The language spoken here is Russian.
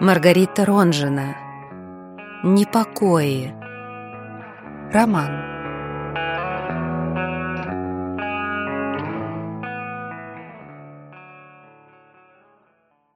Маргарита Ронжина. Непокои. Роман.